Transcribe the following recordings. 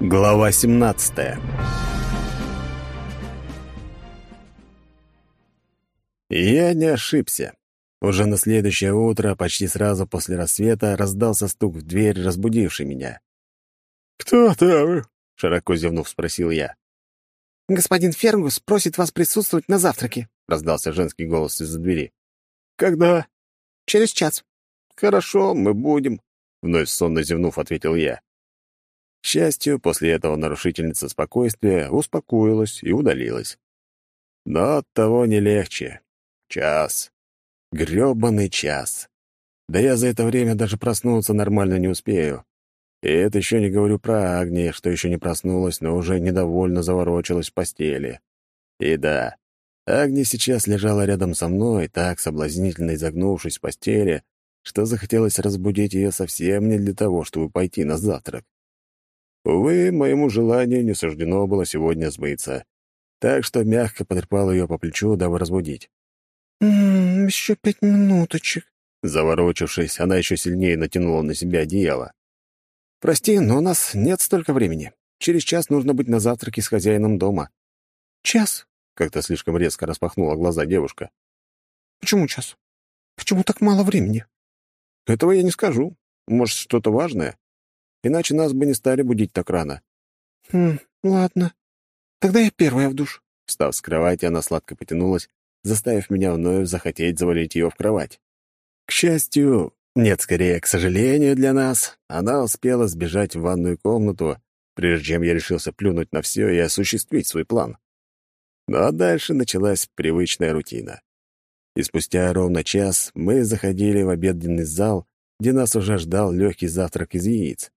Глава 17 Я не ошибся. Уже на следующее утро, почти сразу после рассвета, раздался стук в дверь, разбудивший меня. «Кто там?» — широко зевнув, спросил я. «Господин Фергус просит вас присутствовать на завтраке», — раздался женский голос из-за двери. «Когда?» «Через час». «Хорошо, мы будем», — вновь сонно зевнув, ответил я. К счастью, после этого нарушительница спокойствия успокоилась и удалилась. Но от того не легче. Час. грёбаный час. Да я за это время даже проснуться нормально не успею. И это еще не говорю про Агни, что еще не проснулась, но уже недовольно заворочилась в постели. И да, Агни сейчас лежала рядом со мной, так соблазнительно изогнувшись в постели, что захотелось разбудить ее совсем не для того, чтобы пойти на завтрак. Увы, моему желанию не суждено было сегодня сбыться, так что мягко потрепал ее по плечу, дабы разбудить. «М -м, «Еще пять минуточек». Заворочившись, она еще сильнее натянула на себя одеяло. «Прости, но у нас нет столько времени. Через час нужно быть на завтраке с хозяином дома». «Час?» — как-то слишком резко распахнула глаза девушка. «Почему час? Почему так мало времени?» «Этого я не скажу. Может, что-то важное? Иначе нас бы не стали будить так рано». «Хм, ладно. Тогда я первая в душ». Встав с кровати, она сладко потянулась, заставив меня вновь захотеть завалить ее в кровать. К счастью, нет, скорее, к сожалению для нас, она успела сбежать в ванную комнату, прежде чем я решился плюнуть на все и осуществить свой план. Ну а дальше началась привычная рутина. И спустя ровно час мы заходили в обеденный зал, где нас уже ждал легкий завтрак из яиц.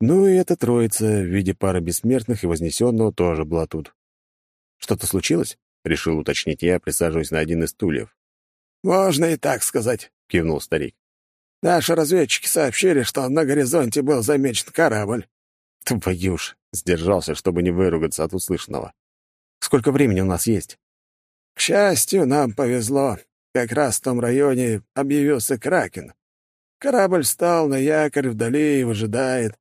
Ну и эта троица в виде пары бессмертных и вознесенного тоже была тут. «Что-то случилось?» — решил уточнить я, присаживаясь на один из стульев. «Можно и так сказать», — кивнул старик. Наши разведчики сообщили, что на горизонте был замечен корабль». «Твою ж!» — сдержался, чтобы не выругаться от услышанного. «Сколько времени у нас есть?» «К счастью, нам повезло. Как раз в том районе объявился Кракен. Корабль встал на якорь вдали и выжидает.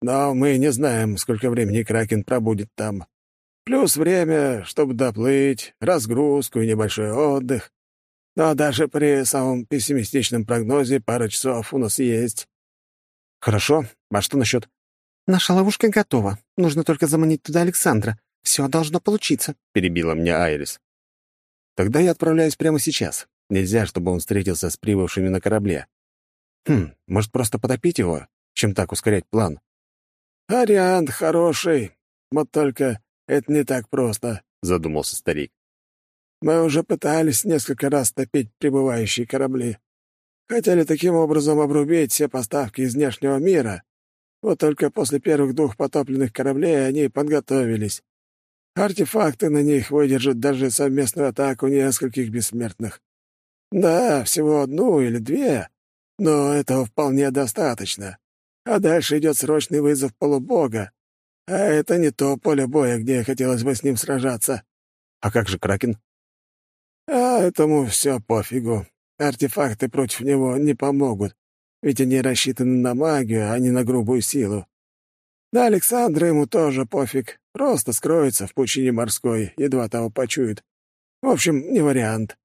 Но мы не знаем, сколько времени Кракен пробудет там. Плюс время, чтобы доплыть, разгрузку и небольшой отдых. Но даже при самом пессимистичном прогнозе пара часов у нас есть. Хорошо. А что насчет? Наша ловушка готова. Нужно только заманить туда Александра. Все должно получиться, перебила меня Айрис. Тогда я отправляюсь прямо сейчас. Нельзя, чтобы он встретился с прибывшими на корабле. Хм, может, просто потопить его, чем так ускорять план? Вариант хороший. Вот только это не так просто, задумался старик. Мы уже пытались несколько раз топить прибывающие корабли. Хотели таким образом обрубить все поставки из внешнего мира. Вот только после первых двух потопленных кораблей они подготовились. Артефакты на них выдержат даже совместную атаку нескольких бессмертных. Да, всего одну или две, но этого вполне достаточно. А дальше идет срочный вызов полубога. А это не то поле боя, где хотелось бы с ним сражаться. А как же Кракен? А этому все пофигу. Артефакты против него не помогут, ведь они рассчитаны на магию, а не на грубую силу. На Александра ему тоже пофиг, просто скроется в пучине морской, едва того почует. В общем, не вариант.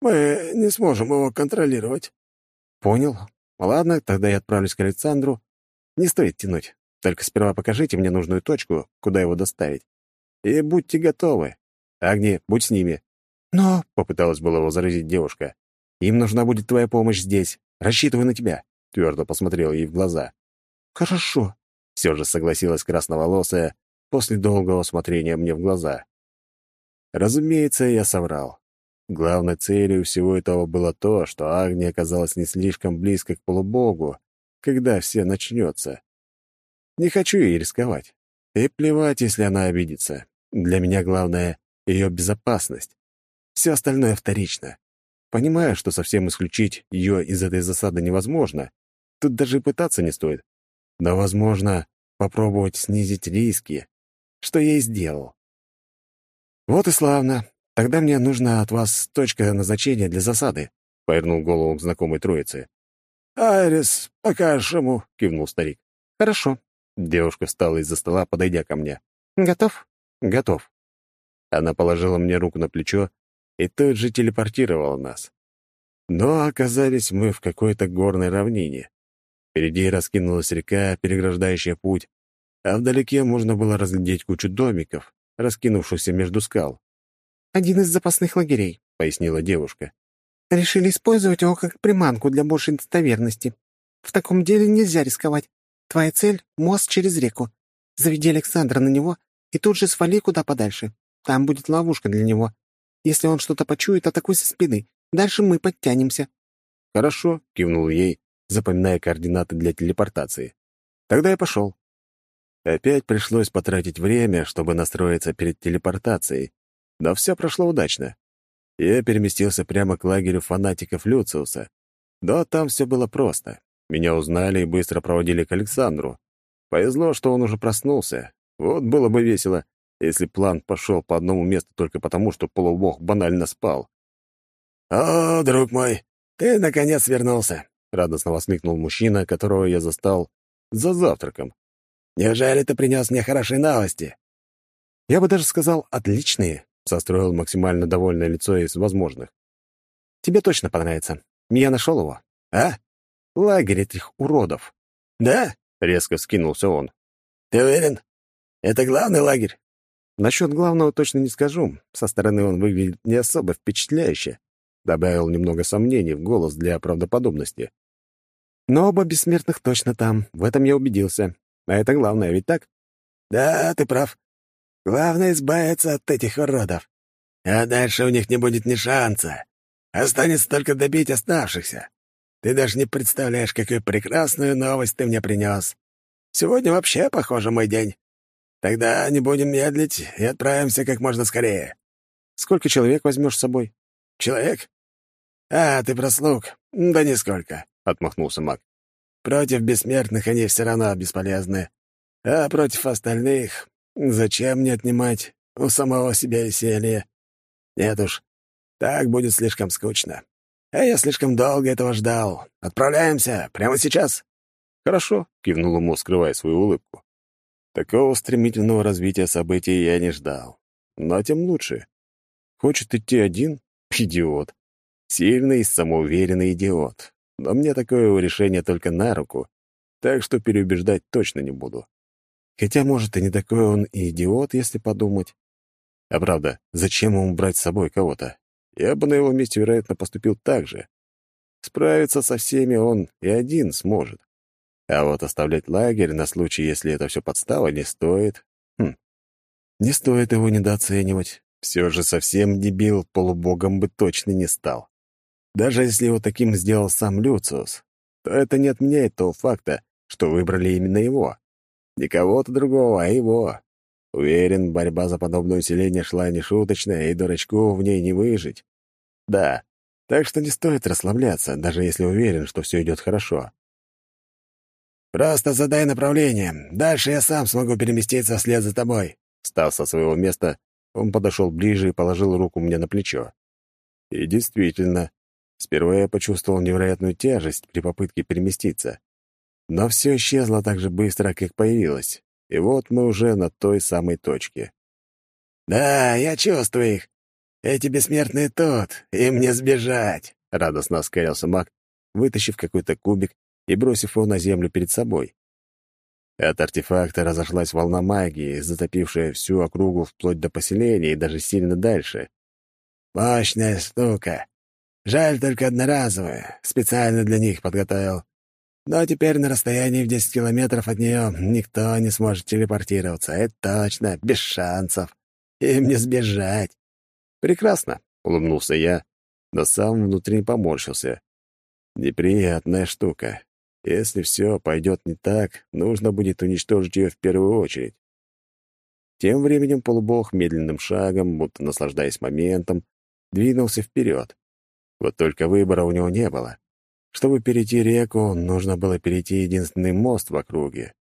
Мы не сможем его контролировать. Понял. Ладно, тогда я отправлюсь к Александру. Не стоит тянуть. Только сперва покажите мне нужную точку, куда его доставить. И будьте готовы. Агни, будь с ними. «Но...» — попыталась было возразить девушка. «Им нужна будет твоя помощь здесь. Рассчитываю на тебя», — твердо посмотрел ей в глаза. «Хорошо», — все же согласилась красноволосая после долгого смотрения мне в глаза. Разумеется, я соврал. Главной целью всего этого было то, что Агния оказалась не слишком близко к полубогу, когда все начнется. Не хочу ей рисковать. И плевать, если она обидится. Для меня главное — ее безопасность. Все остальное вторично. Понимаю, что совсем исключить ее из этой засады невозможно. Тут даже пытаться не стоит. Но, возможно, попробовать снизить риски, что я и сделал. Вот и славно. Тогда мне нужна от вас точка назначения для засады, — повернул голову к знакомой троице. «Айрис, покажешь ему», — кивнул старик. «Хорошо». Девушка встала из-за стола, подойдя ко мне. «Готов?» «Готов». Она положила мне руку на плечо и тут же телепортировала нас. Но оказались мы в какой-то горной равнине. Впереди раскинулась река, переграждающая путь, а вдалеке можно было разглядеть кучу домиков, раскинувшихся между скал. «Один из запасных лагерей», — пояснила девушка. «Решили использовать его как приманку для большей достоверности. В таком деле нельзя рисковать. Твоя цель — мост через реку. Заведи Александра на него и тут же свали куда подальше. Там будет ловушка для него. Если он что-то почует, атакуй со спины. Дальше мы подтянемся». «Хорошо», — кивнул ей, запоминая координаты для телепортации. «Тогда я пошел». Опять пришлось потратить время, чтобы настроиться перед телепортацией, но все прошло удачно. Я переместился прямо к лагерю фанатиков Люциуса. Да, там все было просто. Меня узнали и быстро проводили к Александру. Повезло, что он уже проснулся. Вот было бы весело, если план пошел по одному месту только потому, что полубог банально спал. «О, друг мой, ты, наконец, вернулся!» — радостно воскликнул мужчина, которого я застал за завтраком. Неужели ты принес мне хорошие новости?» «Я бы даже сказал, отличные», — состроил максимально довольное лицо из возможных. «Тебе точно понравится. Я нашел его». «А?» «Лагерь этих уродов». «Да?» — резко вскинулся он. «Ты уверен? Это главный лагерь?» «Насчет главного точно не скажу. Со стороны он выглядит не особо впечатляюще», — добавил немного сомнений в голос для правдоподобности. «Но оба бессмертных точно там, в этом я убедился. А это главное, ведь так? Да, ты прав. Главное — избавиться от этих уродов. А дальше у них не будет ни шанса. Останется только добить оставшихся. Ты даже не представляешь, какую прекрасную новость ты мне принес. Сегодня вообще, похоже, мой день. Тогда не будем медлить и отправимся как можно скорее. Сколько человек возьмешь с собой? Человек? А, ты про слуг? Да нисколько, — отмахнулся маг. Против бессмертных они все равно бесполезны. А против остальных зачем мне отнимать у самого себя веселье? Нет уж, так будет слишком скучно. А я слишком долго этого ждал. Отправляемся прямо сейчас. Хорошо, кивнул ему, скрывая свою улыбку. Такого стремительного развития событий я не ждал. Но тем лучше. Хочет идти один? Идиот. Сильный, самоуверенный идиот но мне такое решение только на руку, так что переубеждать точно не буду. Хотя, может, и не такой он и идиот, если подумать. А правда, зачем ему брать с собой кого-то? Я бы на его месте, вероятно, поступил так же. Справиться со всеми он и один сможет. А вот оставлять лагерь на случай, если это все подстава, не стоит. Хм. Не стоит его недооценивать. Все же совсем дебил полубогом бы точно не стал. Даже если его таким сделал сам Люциус, то это не отменяет того факта, что выбрали именно его. Не кого-то другого, а его. Уверен, борьба за подобное усиление шла нешуточная, и дурачку в ней не выжить. Да, так что не стоит расслабляться, даже если уверен, что все идет хорошо. «Просто задай направление. Дальше я сам смогу переместиться вслед за тобой». Встав со своего места, он подошел ближе и положил руку мне на плечо. И действительно, Сперва я почувствовал невероятную тяжесть при попытке переместиться. Но все исчезло так же быстро, как появилось. И вот мы уже на той самой точке. «Да, я чувствую их. Эти бессмертные тут, им не сбежать», — радостно оскалился маг, вытащив какой-то кубик и бросив его на землю перед собой. От артефакта разошлась волна магии, затопившая всю округу вплоть до поселения и даже сильно дальше. «Мощная штука. Жаль только одноразовая, специально для них подготовил. Но теперь на расстоянии в 10 километров от нее никто не сможет телепортироваться. Это точно, без шансов. Им не сбежать. Прекрасно, — улыбнулся я, но сам внутри поморщился. Неприятная штука. Если все пойдет не так, нужно будет уничтожить ее в первую очередь. Тем временем полубог медленным шагом, будто наслаждаясь моментом, двинулся вперед. Вот только выбора у него не было. Чтобы перейти реку, нужно было перейти единственный мост в округе.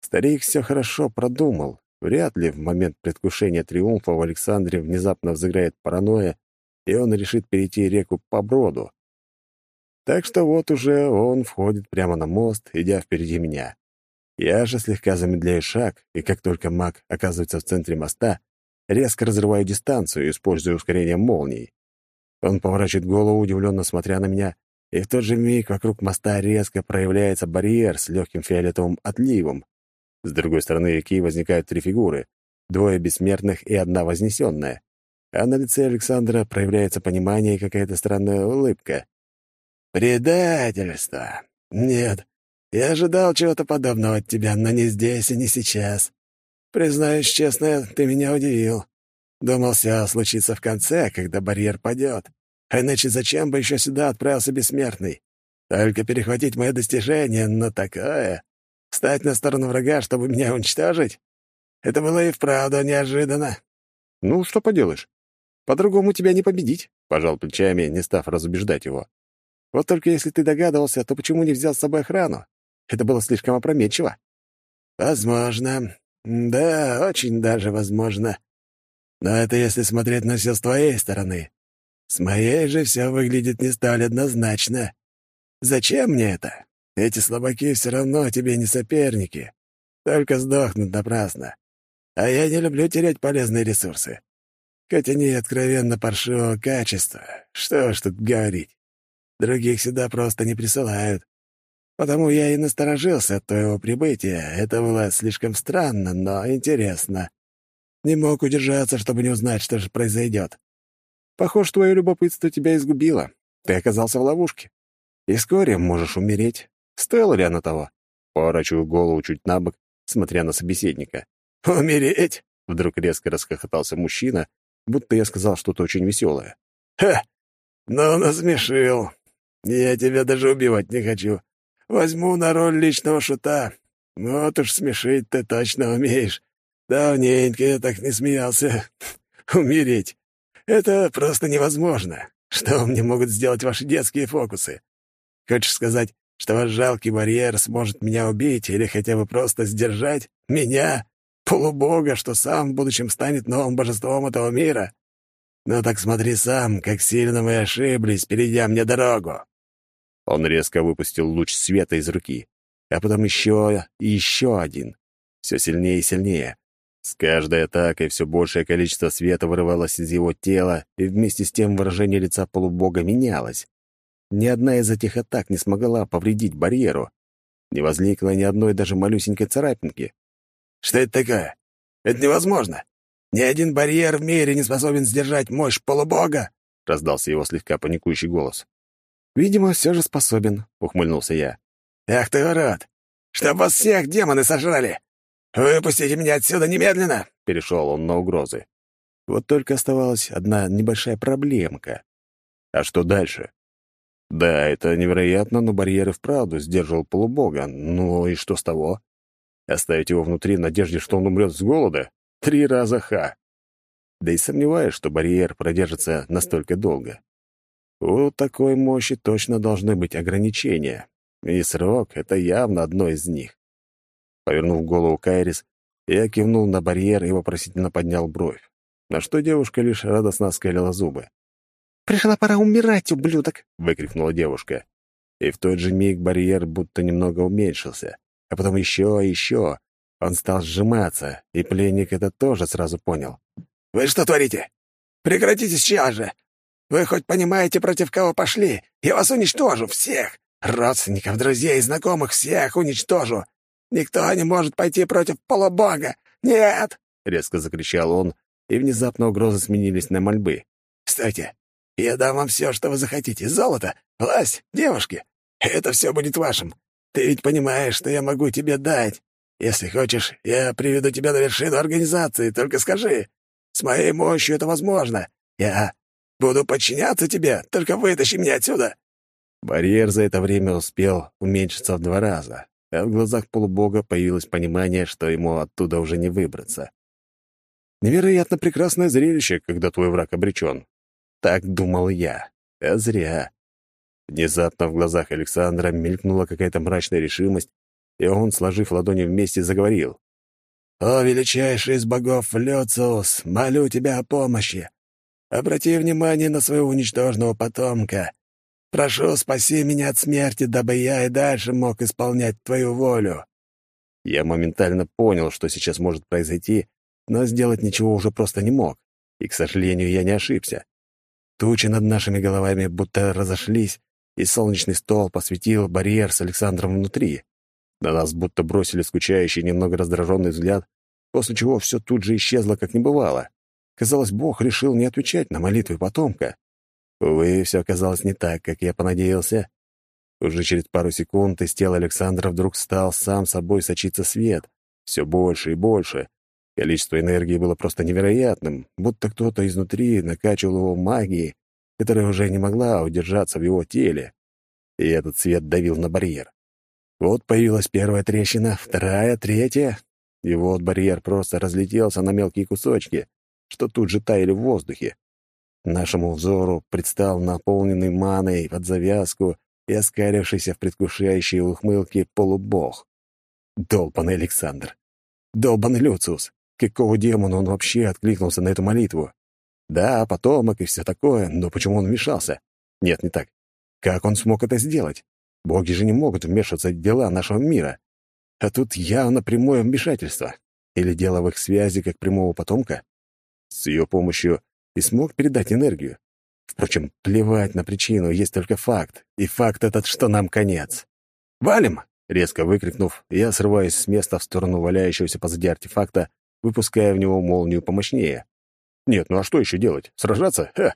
Старик все хорошо продумал. Вряд ли в момент предвкушения триумфа в Александре внезапно взыграет паранойя, и он решит перейти реку по броду. Так что вот уже он входит прямо на мост, идя впереди меня. Я же слегка замедляю шаг, и как только маг оказывается в центре моста, резко разрываю дистанцию, используя ускорение молний. Он поворачивает голову, удивленно смотря на меня, и в тот же миг вокруг моста резко проявляется барьер с легким фиолетовым отливом. С другой стороны реки возникают три фигуры — двое бессмертных и одна вознесенная. А на лице Александра проявляется понимание и какая-то странная улыбка. «Предательство! Нет, я ожидал чего-то подобного от тебя, но не здесь и не сейчас. Признаюсь честно, ты меня удивил. Думал, все случится в конце, когда барьер падет. А иначе зачем бы еще сюда отправился бессмертный? Только перехватить мое достижение, но такое... Встать на сторону врага, чтобы меня уничтожить? Это было и вправду неожиданно. «Ну, что поделаешь? По-другому тебя не победить», — пожал плечами, не став разубеждать его. «Вот только если ты догадывался, то почему не взял с собой охрану? Это было слишком опрометчиво». «Возможно. Да, очень даже возможно. Но это если смотреть на все с твоей стороны. С моей же все выглядит не столь однозначно. Зачем мне это? Эти слабаки все равно тебе не соперники. Только сдохнут напрасно. А я не люблю терять полезные ресурсы. Хоть они откровенно паршивого качества. Что ж тут говорить. Других сюда просто не присылают. Потому я и насторожился от твоего прибытия. Это было слишком странно, но интересно. Не мог удержаться, чтобы не узнать, что же произойдет. Похоже, твое любопытство тебя изгубило. Ты оказался в ловушке. И вскоре можешь умереть. Стоило ли оно того? Поворачиваю голову чуть на бок, смотря на собеседника. «Умереть?» — вдруг резко расхохотался мужчина, будто я сказал что-то очень веселое. «Ха! Ну, насмешил. Я тебя даже убивать не хочу. Возьму на роль личного шута. Вот уж смешить ты точно умеешь. Давненько я так не смеялся. Умереть. Это просто невозможно. Что мне могут сделать ваши детские фокусы? Хочешь сказать, что ваш жалкий барьер сможет меня убить или хотя бы просто сдержать? Меня? Полубога, что сам в будущем станет новым божеством этого мира? Ну так смотри сам, как сильно мы ошиблись, перейдя мне дорогу. Он резко выпустил луч света из руки, а потом еще и еще один. Все сильнее и сильнее. С каждой атакой все большее количество света вырывалось из его тела, и вместе с тем выражение лица полубога менялось. Ни одна из этих атак не смогла повредить барьеру. Не возникло ни одной даже малюсенькой царапинки. «Что это такое? Это невозможно! Ни один барьер в мире не способен сдержать мощь полубога!» — раздался его слегка паникующий голос. «Видимо, все же способен», — ухмыльнулся я. «Ах ты, урод! Чтоб вас всех демоны сожрали! «Выпустите меня отсюда немедленно!» — перешел он на угрозы. Вот только оставалась одна небольшая проблемка. А что дальше? Да, это невероятно, но барьер и вправду сдерживал полубога. Ну и что с того? Оставить его внутри в надежде, что он умрет с голода? Три раза ха! Да и сомневаюсь, что барьер продержится настолько долго. У такой мощи точно должны быть ограничения. И срок — это явно одно из них. Повернув голову Кайрис, я кивнул на барьер и вопросительно поднял бровь, на что девушка лишь радостно скалила зубы. «Пришла пора умирать, ублюдок!» — выкрикнула девушка. И в тот же миг барьер будто немного уменьшился, а потом еще и еще. Он стал сжиматься, и пленник это тоже сразу понял. «Вы что творите? Прекратите сейчас же! Вы хоть понимаете, против кого пошли? Я вас уничтожу, всех! Родственников, друзей, знакомых, всех уничтожу! Никто не может пойти против полубога! Нет!» — резко закричал он, и внезапно угрозы сменились на мольбы. «Кстати, я дам вам все, что вы захотите. Золото, власть, девушки. Это все будет вашим. Ты ведь понимаешь, что я могу тебе дать. Если хочешь, я приведу тебя на вершину организации, только скажи. С моей мощью это возможно. Я буду подчиняться тебе, только вытащи меня отсюда». Барьер за это время успел уменьшиться в два раза, а в глазах полубога появилось понимание, что ему оттуда уже не выбраться. Невероятно прекрасное зрелище, когда твой враг обречен. Так думал я. А зря. Внезапно в глазах Александра мелькнула какая-то мрачная решимость, и он, сложив ладони вместе, заговорил. «О, величайший из богов Люциус, молю тебя о помощи. Обрати внимание на своего уничтоженного потомка. Прошу, спаси меня от смерти, дабы я и дальше мог исполнять твою волю». Я моментально понял, что сейчас может произойти, но сделать ничего уже просто не мог. И, к сожалению, я не ошибся. Тучи над нашими головами будто разошлись, и солнечный стол посветил барьер с Александром внутри. На нас будто бросили скучающий, немного раздраженный взгляд, после чего все тут же исчезло, как не бывало. Казалось, Бог решил не отвечать на молитвы потомка. Увы, все оказалось не так, как я понадеялся. Уже через пару секунд из тела Александра вдруг стал сам собой сочиться свет. Все больше и больше. Количество энергии было просто невероятным, будто кто-то изнутри накачивал его магией, которая уже не могла удержаться в его теле. И этот свет давил на барьер. Вот появилась первая трещина, вторая, третья. И вот барьер просто разлетелся на мелкие кусочки, что тут же таяли в воздухе. Нашему взору предстал наполненный маной под завязку и оскалившийся в предвкушающей ухмылке полубог. Долбанный Александр! Долбанный Люциус! Какого демона он вообще откликнулся на эту молитву? Да, потомок и все такое, но почему он вмешался? Нет, не так. Как он смог это сделать? Боги же не могут вмешиваться в дела нашего мира. А тут явно прямое вмешательство. Или дело в их связи как прямого потомка? С ее помощью и смог передать энергию. Впрочем, плевать на причину, есть только факт. И факт этот, что нам конец. «Валим!» — резко выкрикнув, я срываюсь с места в сторону валяющегося позади артефакта, выпуская в него молнию помощнее. Нет, ну а что еще делать? Сражаться? Ха!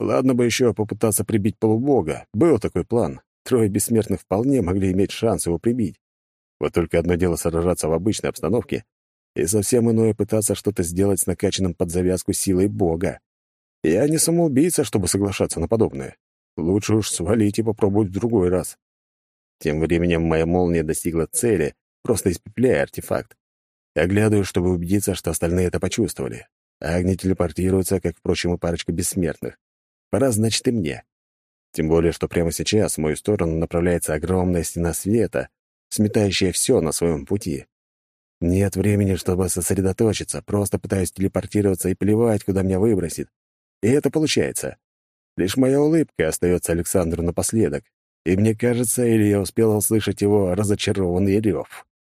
Ладно бы еще попытаться прибить полубога. Был такой план. Трое бессмертных вполне могли иметь шанс его прибить. Вот только одно дело сражаться в обычной обстановке, и совсем иное пытаться что-то сделать с накачанным под завязку силой бога. Я не самоубийца, чтобы соглашаться на подобное. Лучше уж свалить и попробовать в другой раз. Тем временем моя молния достигла цели, просто испепляя артефакт. Оглядываю, чтобы убедиться, что остальные это почувствовали. Агни телепортируется, как, впрочем, и парочка бессмертных. Пора, значит, и мне. Тем более, что прямо сейчас в мою сторону направляется огромная стена света, сметающая все на своем пути. Нет времени, чтобы сосредоточиться, просто пытаюсь телепортироваться и плевать, куда меня выбросит. И это получается. Лишь моя улыбка остается Александру напоследок, и мне кажется, или я успел услышать его разочарованный рев.